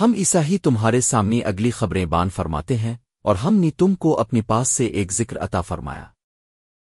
ہم ایسا ہی تمہارے سامنے اگلی خبریں بان فرماتے ہیں اور ہم نے تم کو اپنے پاس سے ایک ذکر عطا فرمایا۔